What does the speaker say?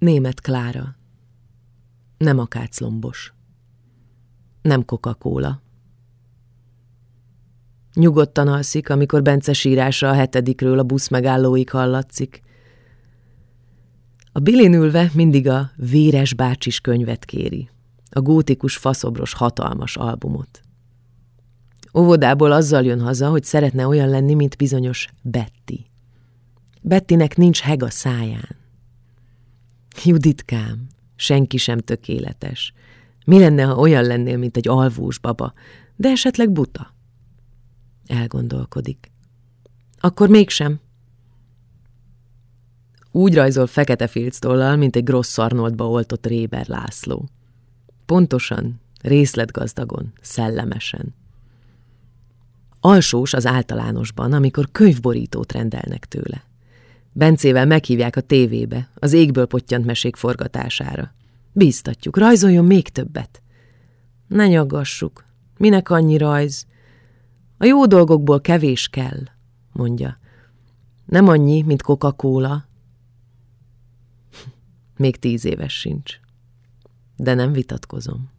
Német Klára. Nem akáclombos. Nem Coca-Cola. Nyugodtan alszik, amikor Bence sírása a hetedikről a busz megállóig hallatszik. A bilin ülve mindig a véres bácsis könyvet kéri, a gótikus faszobros hatalmas albumot. Óvodából azzal jön haza, hogy szeretne olyan lenni, mint bizonyos Betty. Bettinek nincs heg a száján. Juditkám, senki sem tökéletes. Mi lenne, ha olyan lennél, mint egy alvós baba, de esetleg buta? Elgondolkodik. Akkor mégsem. Úgy rajzol fekete filctollal, mint egy grossz Arnoldba oltott Réber László. Pontosan, részletgazdagon, szellemesen. Alsós az általánosban, amikor könyvborítót rendelnek tőle. Bencével meghívják a tévébe, az égből pottyant mesék forgatására. Bíztatjuk, rajzoljon még többet. Ne nyaggassuk, minek annyi rajz? A jó dolgokból kevés kell, mondja. Nem annyi, mint Coca-Cola. Még tíz éves sincs. De nem vitatkozom.